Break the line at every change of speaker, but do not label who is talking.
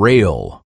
rail.